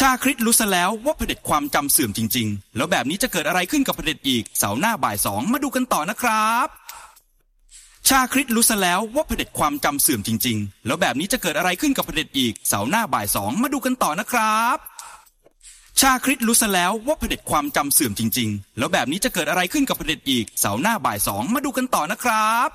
ชาคริสรู้ซะแล้วว่าเผด็จความจำเสื่อมจริง ๆ แล้วแบบนี้จะเกิดอะไรขึ้นกับเผด็จอีก เสาร์หน้าบ่ายสองมาดูกันต่อนะครับ ชาคริสรู้ซะแล้วว่าเผด็จความจำเสื่อมจริง ๆ แล้วแบบนี้จะเกิดอะไรขึ้นกับเผด็จอีก เสาร์หน้าบ่ายสองมาดูกันต่อนะครับ ชาคริสรู้ซะแล้วว่าเผด็จความจำเสื่อมจริง ๆ แล้วแบบนี้จะเกิดอะไรขึ้นกับเผด็จอีก เสาร์หน้าบ่ายสองมาดูกันต่อนะครับ